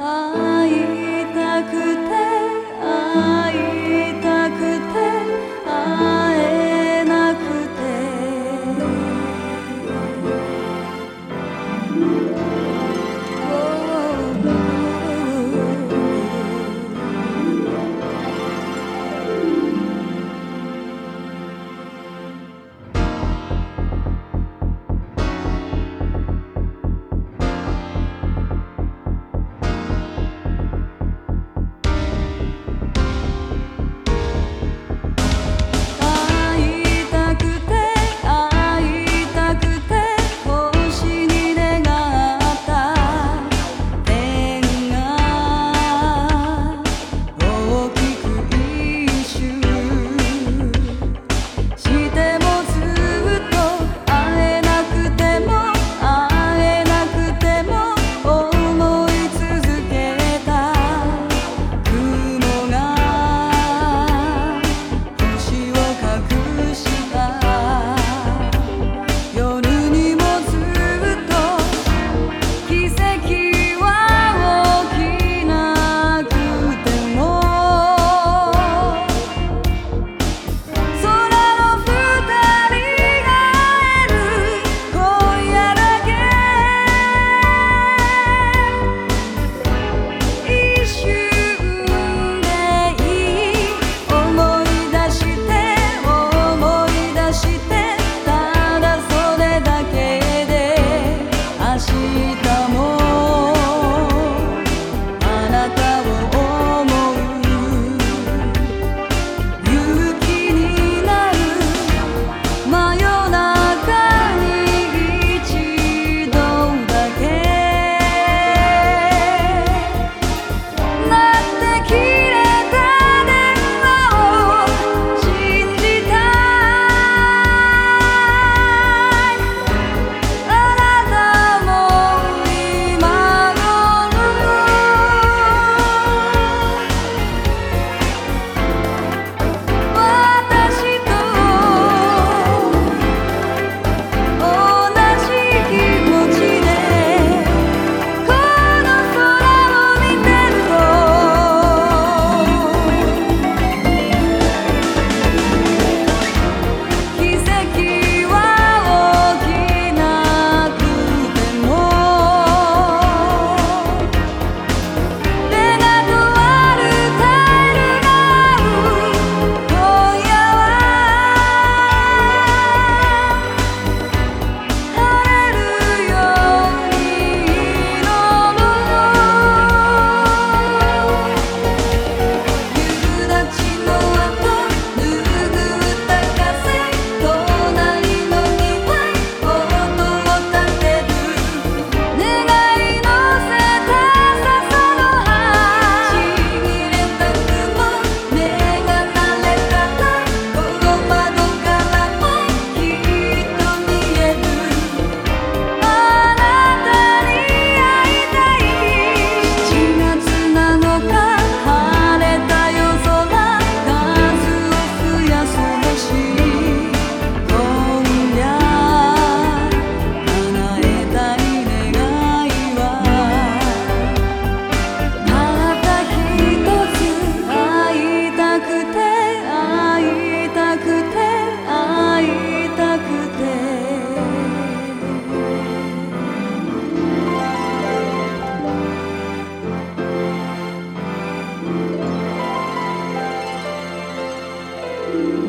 Ah. you.